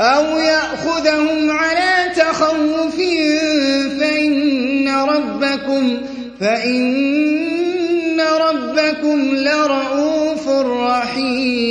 أو يأخذهم على تخوف فإن ربكم فإن ربكم لرؤوف رحيم.